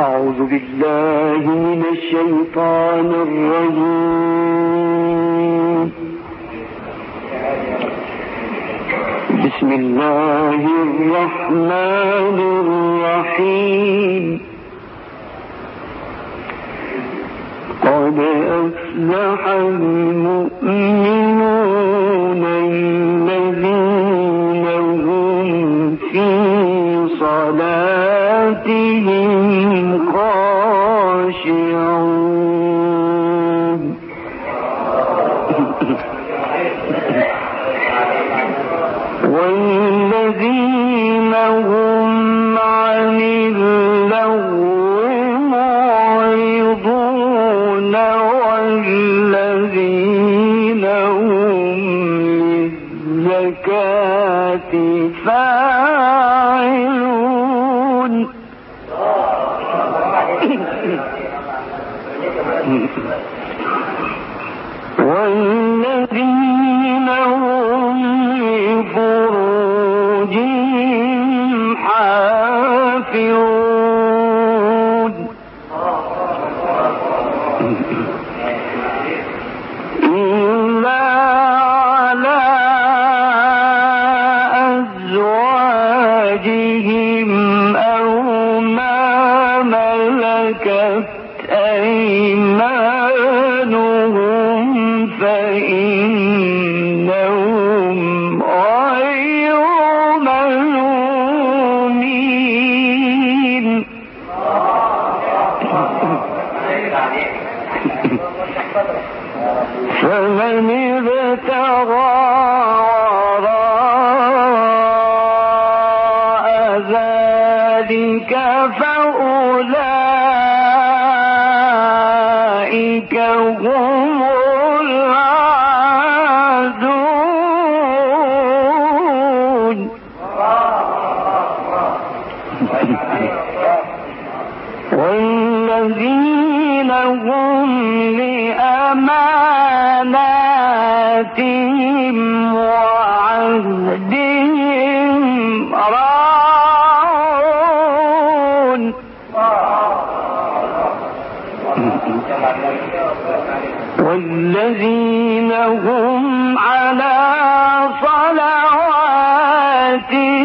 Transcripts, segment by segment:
أعوذ بالله من الشيطان الرجيم. بسم الله الرحمن الرحيم. قد أفلح المؤمنون الذين إلا empty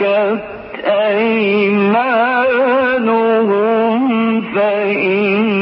ملكت أيمانهم فإن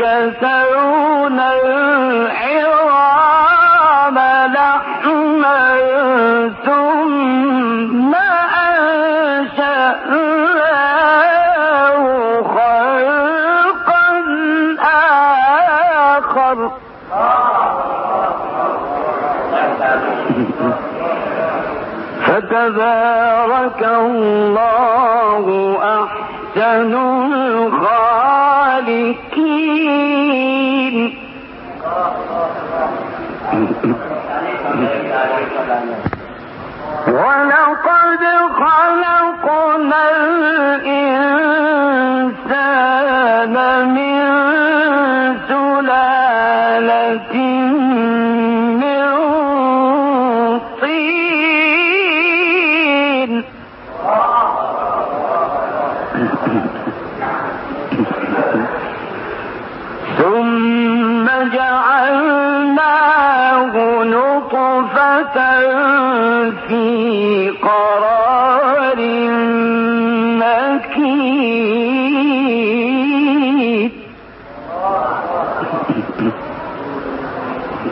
يكسرون الحرام لحما ثم أنشأناه خلقا آخر. فتبارك الله أحسن الخالق. ولقد خلقنا الإنسان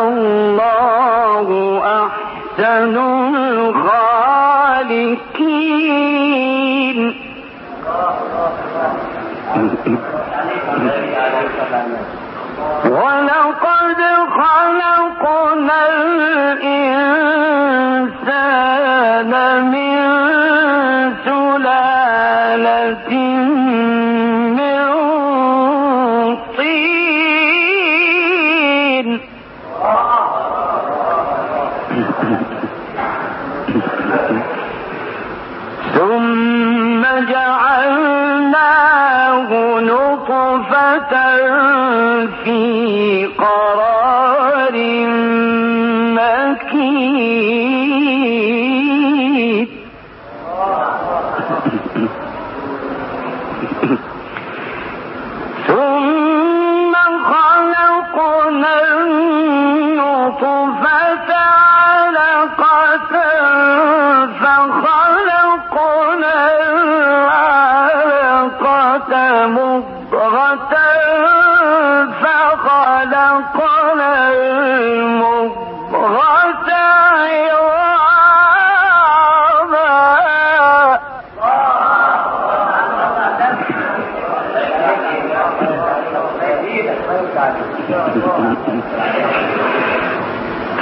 الله أحسن الخالقين. ولقد خلق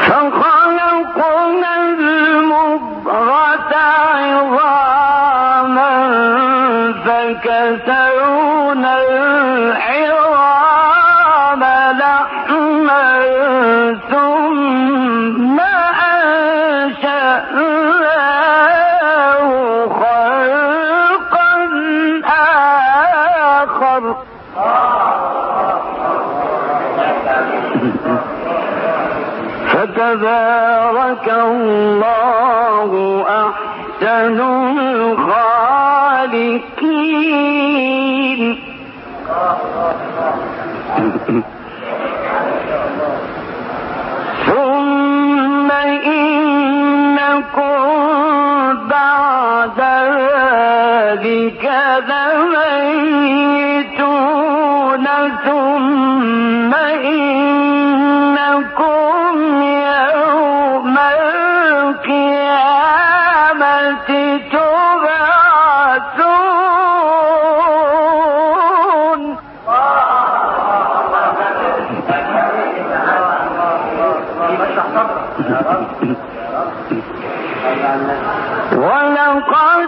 فخلقنا المضغة عظاما فكسرنا ولقد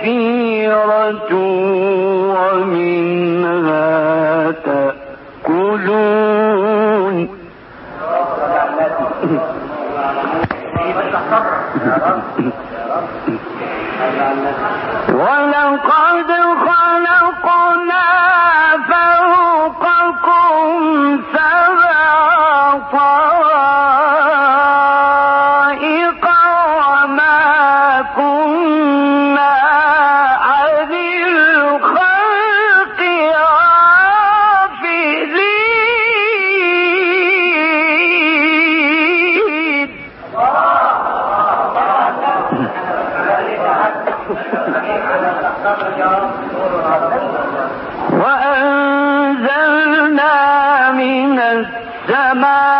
كثيرة. وأنزلنا من السماء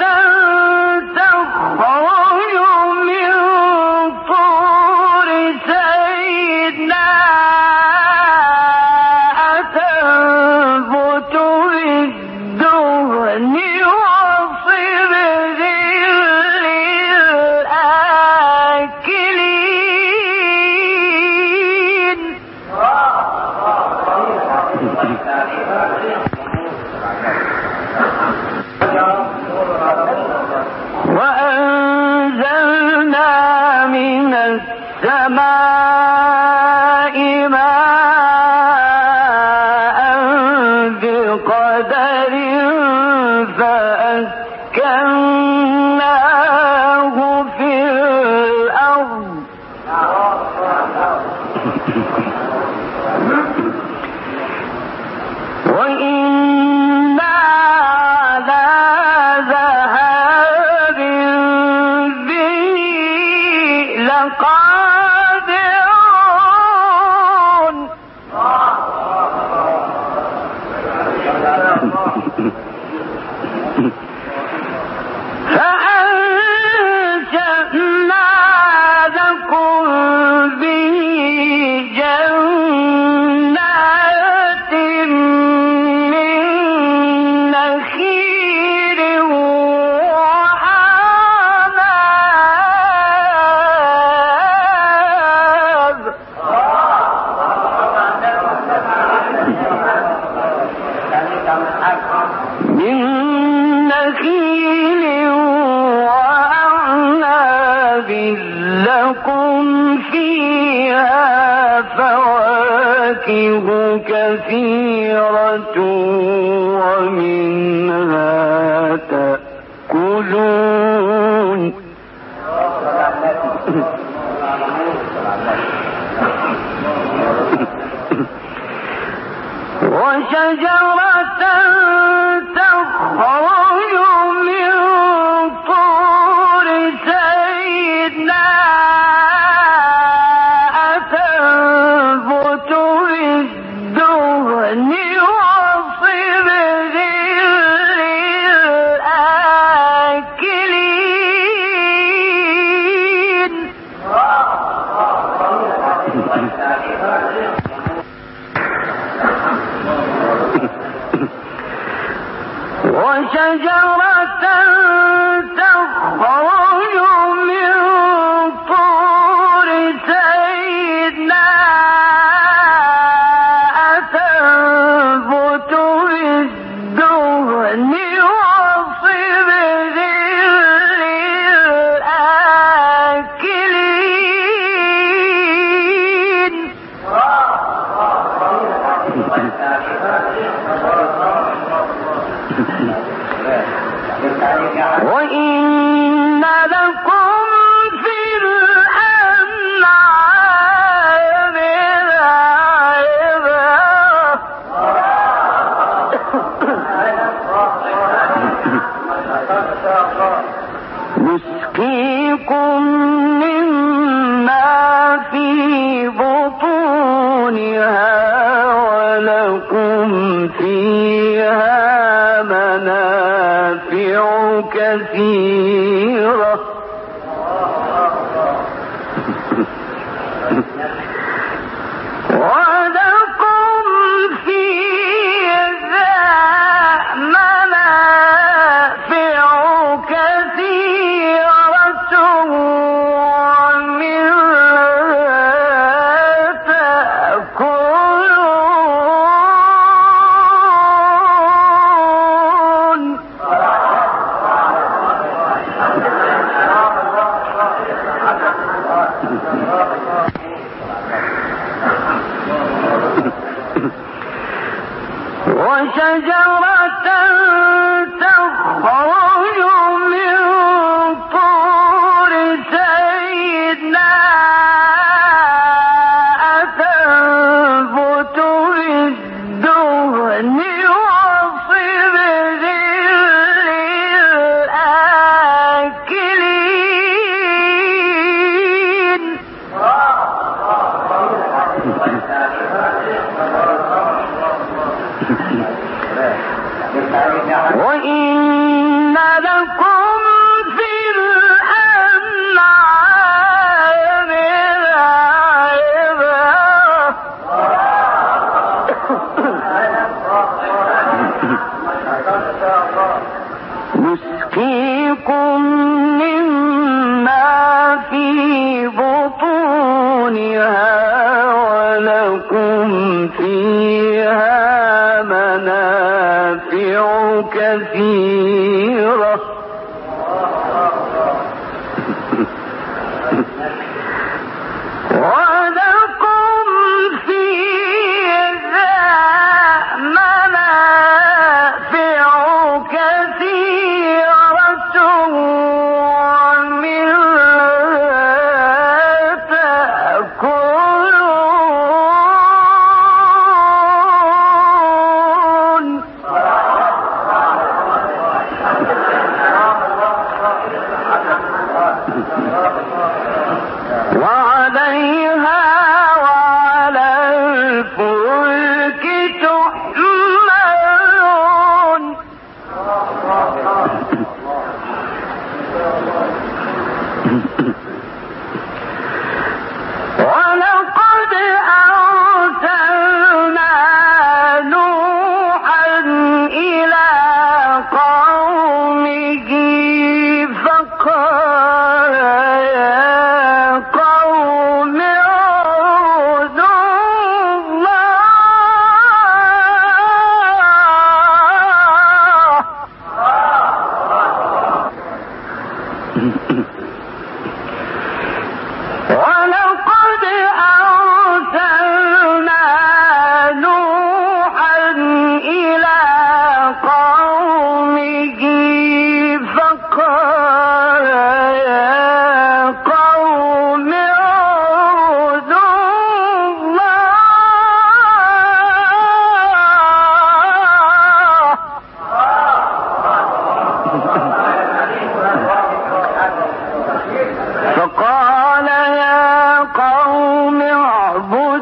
تخرج وشجرة تخرج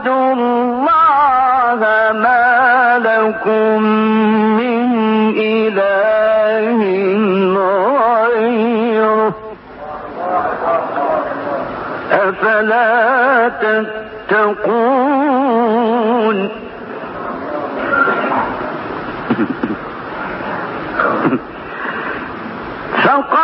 اتَّخِذُوا اللَّهَ مَا لَكُم مِّنْ إِلَٰهٍ غَيْرُهُ. أَفَلَا تَتَّقُونَ؟ فقال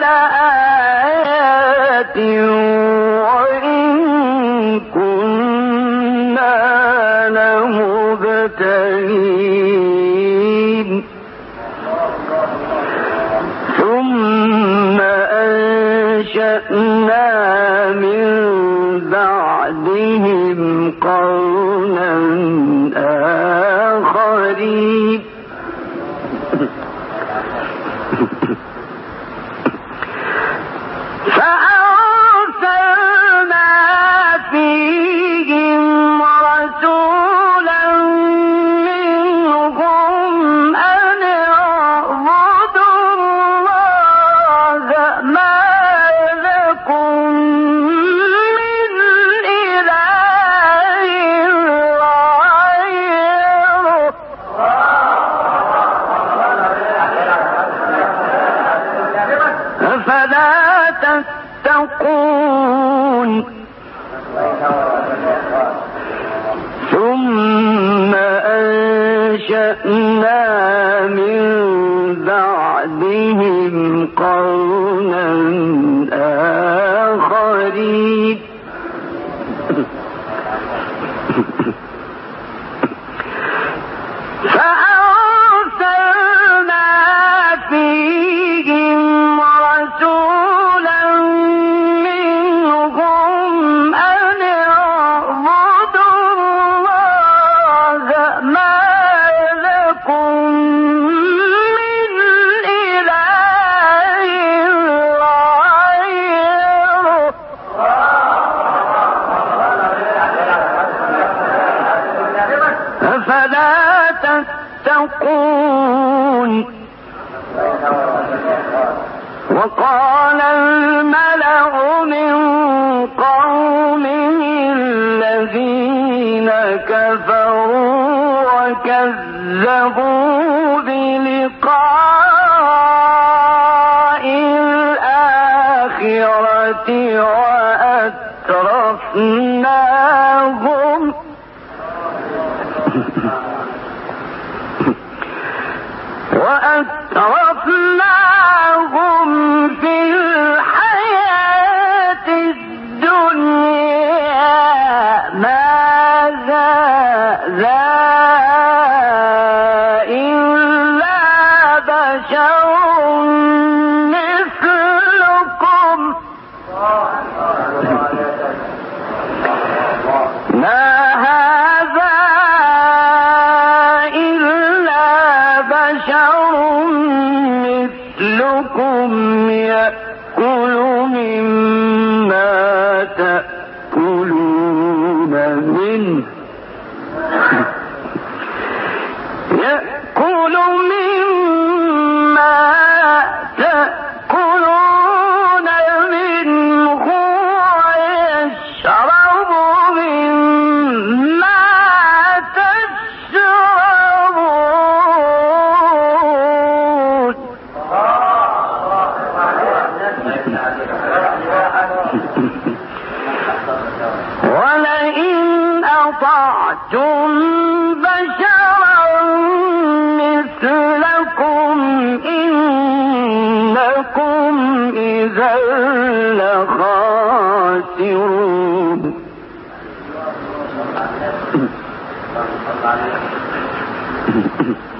لآيات قرنا آخرين. Thank you.